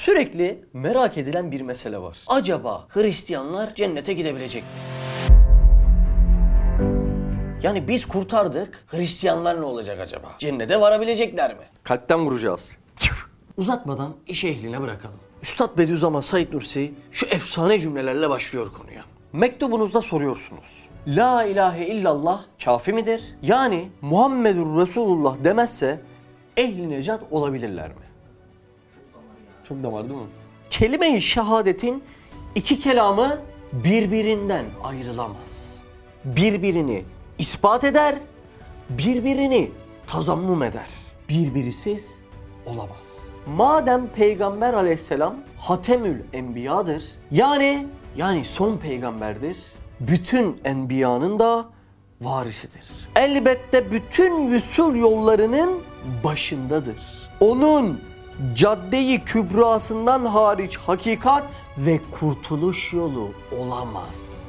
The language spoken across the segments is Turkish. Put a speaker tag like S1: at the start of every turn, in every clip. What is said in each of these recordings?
S1: Sürekli merak edilen bir mesele var. Acaba Hristiyanlar cennete gidebilecek mi? Yani biz kurtardık. Hristiyanlar ne olacak acaba? Cennete varabilecekler mi? Kalpten vuracağız. Uzatmadan iş ehline bırakalım. Üstad Bediüzzaman Said Nursi şu efsane cümlelerle başlıyor konuya. Mektubunuzda soruyorsunuz. La ilahe illallah kafi midir? Yani Muhammedur Resulullah demezse ehli necat olabilirler mi? Çok damar değil mi? Kelime-i şehadetin iki kelamı birbirinden ayrılamaz. Birbirini ispat eder, birbirini tazammum eder. Birbirisiz olamaz. Madem Peygamber aleyhisselam Hatemül Enbiya'dır, yani yani son peygamberdir, bütün enbiyanın da varisidir. Elbette bütün vüsul yollarının başındadır. Onun caddeyi kübrasından hariç hakikat ve kurtuluş yolu olamaz.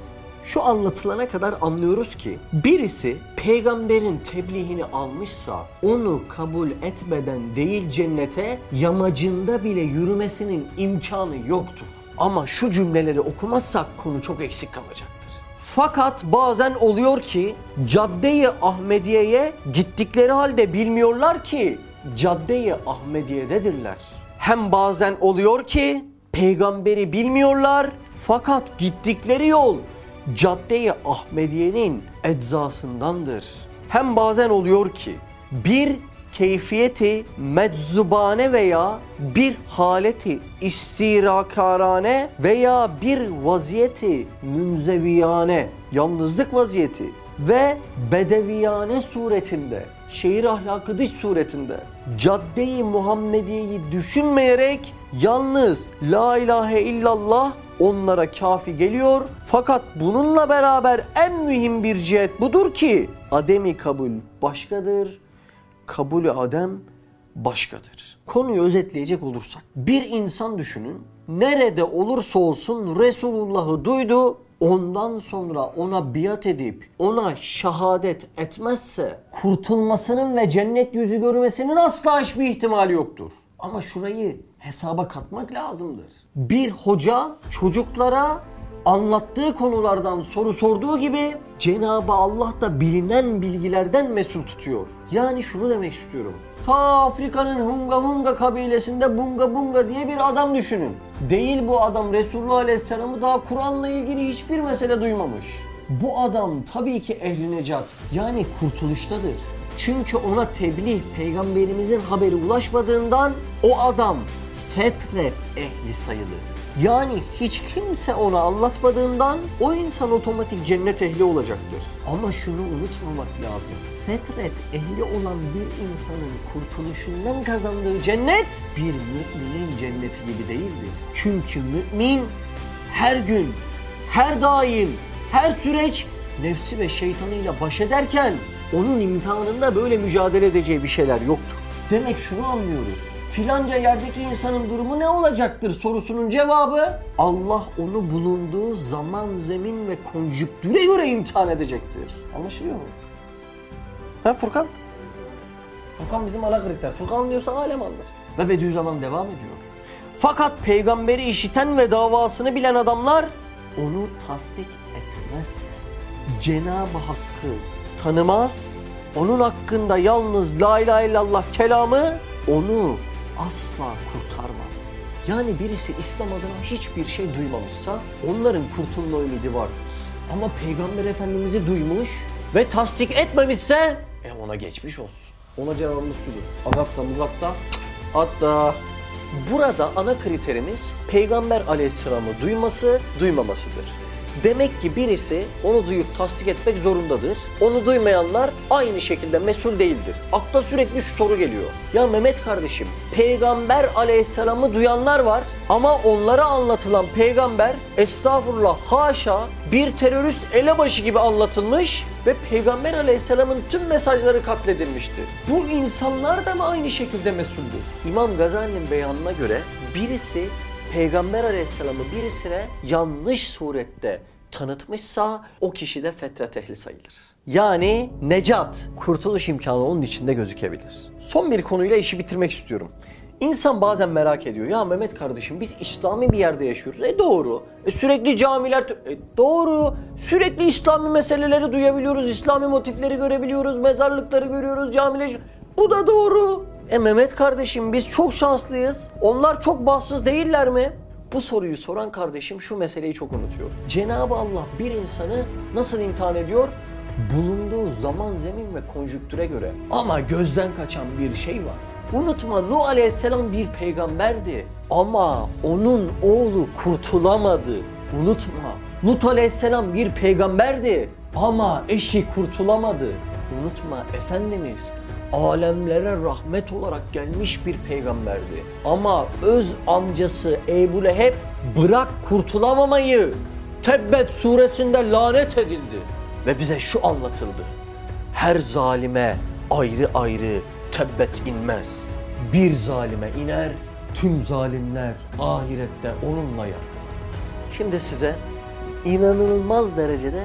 S1: Şu anlatılana kadar anlıyoruz ki birisi peygamberin tebliğini almışsa onu kabul etmeden değil cennete yamacında bile yürümesinin imkanı yoktur. Ama şu cümleleri okumazsak konu çok eksik kalacaktır. Fakat bazen oluyor ki Cadde-i Ahmediye'ye gittikleri halde bilmiyorlar ki Cadde-i Ahmediye'dedirler. Hem bazen oluyor ki peygamberi bilmiyorlar fakat gittikleri yol Cadde-i Ahmediye'nin eczasındandır. Hem bazen oluyor ki bir keyfiyeti meczubane veya bir haleti istirakarane veya bir vaziyeti münzeviyane, yalnızlık vaziyeti ve bedeviyane suretinde, şehir ahlakı dış suretinde cadde-i Muhammediye'yi düşünmeyerek yalnız la ilahe illallah onlara kafi geliyor. Fakat bununla beraber en mühim bir cihet budur ki ademi kabul başkadır, kabulü adem başkadır. Konuyu özetleyecek olursak bir insan düşünün nerede olursa olsun Resulullah'ı duydu ondan sonra ona biat edip ona şehadet etmezse kurtulmasının ve cennet yüzü görmesinin asla hiçbir ihtimali yoktur. Ama şurayı hesaba katmak lazımdır. Bir hoca çocuklara anlattığı konulardan soru sorduğu gibi Cenab-ı Allah da bilinen bilgilerden mesul tutuyor. Yani şunu demek istiyorum. Ta Afrika'nın Hunga Hunga kabilesinde Bunga Bunga diye bir adam düşünün. Değil bu adam Resulullah Aleyhisselam'ı daha Kur'an'la ilgili hiçbir mesele duymamış. Bu adam tabii ki ehli necat yani kurtuluştadır. Çünkü ona tebliğ peygamberimizin haberi ulaşmadığından o adam fetret ehli sayılır. Yani hiç kimse ona anlatmadığından o insan otomatik cennet ehli olacaktır. Ama şunu unutmamak lazım. Fetret ehli olan bir insanın kurtuluşundan kazandığı cennet bir müminin cenneti gibi değildir. Çünkü mümin her gün, her daim, her süreç nefsi ve şeytanıyla baş ederken onun imtihanında böyle mücadele edeceği bir şeyler yoktur. Demek şunu anlıyoruz. Filanca yerdeki insanın durumu ne olacaktır sorusunun cevabı Allah onu bulunduğu zaman, zemin ve konjüktüre göre imtihan edecektir. Anlaşılıyor mu? Ha Furkan? Furkan bizim ana kriter. Furkan diyorsa alem alır. Ve Bediüzzaman devam ediyor. Fakat peygamberi işiten ve davasını bilen adamlar onu tasdik etmez. Cenab-ı Hakk'ı tanımaz, onun hakkında yalnız la ilahe illallah kelamı onu asla kurtarmaz. Yani birisi İslam adına hiçbir şey duymamışsa onların kurtulma ümidi vardır. Ama Peygamber Efendimiz'i duymuş ve tasdik etmemişse e ona geçmiş olsun. Ona cevabımız şudur. Agapta muzakta hatta burada ana kriterimiz Peygamber Aleyhisselam'ı duyması, duymamasıdır. Demek ki birisi onu duyup tasdik etmek zorundadır. Onu duymayanlar aynı şekilde mesul değildir. Akla sürekli şu soru geliyor. Ya Mehmet kardeşim, peygamber aleyhisselamı duyanlar var ama onlara anlatılan peygamber estağfurullah haşa bir terörist elebaşı gibi anlatılmış ve peygamber aleyhisselamın tüm mesajları katledilmiştir. Bu insanlar da mı aynı şekilde mesuldür? İmam Gazali'nin beyanına göre birisi Peygamber aleyhisselamı birisine yanlış surette tanıtmışsa o kişi de fetret ehli sayılır. Yani necat, kurtuluş imkanı onun içinde gözükebilir. Son bir konuyla işi bitirmek istiyorum. İnsan bazen merak ediyor. Ya Mehmet kardeşim biz İslami bir yerde yaşıyoruz. E doğru. E sürekli camiler... E doğru. Sürekli İslami meseleleri duyabiliyoruz. İslami motifleri görebiliyoruz. Mezarlıkları görüyoruz. Camiler... Bu da doğru. E Mehmet kardeşim biz çok şanslıyız. Onlar çok bahtsız değiller mi? Bu soruyu soran kardeşim şu meseleyi çok unutuyor. Cenab-ı Allah bir insanı nasıl imtihan ediyor? Bulunduğu zaman, zemin ve konjüktüre göre. Ama gözden kaçan bir şey var. Unutma Nuh Aleyhisselam bir peygamberdi. Ama onun oğlu kurtulamadı. Unutma. Nuh Aleyhisselam bir peygamberdi. Ama eşi kurtulamadı. Unutma Efendimiz alemlere rahmet olarak gelmiş bir peygamberdi. Ama öz amcası Ebu Leheb bırak kurtulamamayı Tebbet suresinde lanet edildi. Ve bize şu anlatıldı. Her zalime ayrı ayrı tebbet inmez. Bir zalime iner, tüm zalimler ahirette onunla yakın. Şimdi size inanılmaz derecede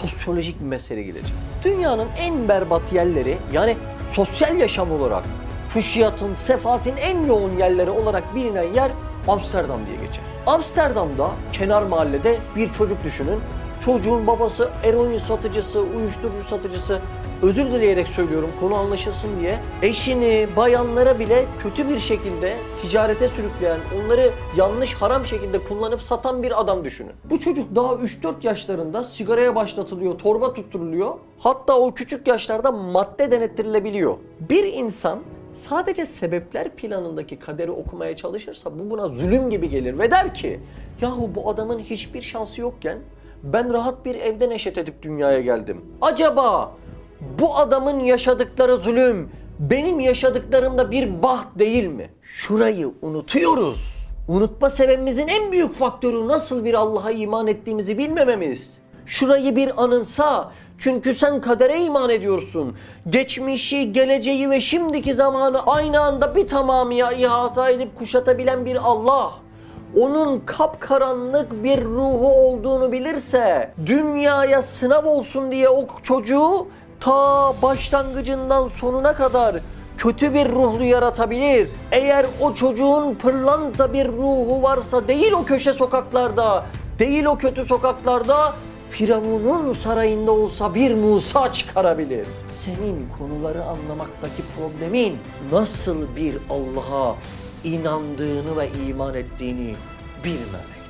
S1: sosyolojik bir mesele gideceğim. Dünyanın en berbat yerleri yani sosyal yaşam olarak füşiyatın, sefatin en yoğun yerleri olarak bilinen yer Amsterdam diye geçer. Amsterdam'da kenar mahallede bir çocuk düşünün. Çocuğun babası eroin satıcısı, uyuşturucu satıcısı, özür dileyerek söylüyorum konu anlaşılsın diye eşini, bayanlara bile kötü bir şekilde ticarete sürükleyen, onları yanlış haram şekilde kullanıp satan bir adam düşünün. Bu çocuk daha 3-4 yaşlarında sigaraya başlatılıyor, torba tutturuluyor. Hatta o küçük yaşlarda madde denettirilebiliyor. Bir insan sadece sebepler planındaki kaderi okumaya çalışırsa bu buna zulüm gibi gelir ve der ki yahu bu adamın hiçbir şansı yokken ben rahat bir evde neşet edip dünyaya geldim. Acaba bu adamın yaşadıkları zulüm benim yaşadıklarım da bir baht değil mi? Şurayı unutuyoruz. Unutma sebebimizin en büyük faktörü nasıl bir Allah'a iman ettiğimizi bilmememiz. Şurayı bir anımsa. Çünkü sen kadere iman ediyorsun. Geçmişi, geleceği ve şimdiki zamanı aynı anda bir tamamıya ihata edip kuşatabilen bir Allah onun kapkaranlık bir ruhu olduğunu bilirse dünyaya sınav olsun diye o çocuğu ta başlangıcından sonuna kadar kötü bir ruhlu yaratabilir. Eğer o çocuğun pırlanta bir ruhu varsa değil o köşe sokaklarda, değil o kötü sokaklarda Firavun'un sarayında olsa bir Musa çıkarabilir. Senin konuları anlamaktaki problemin nasıl bir Allah'a inandığını ve iman ettiğini bilmemek.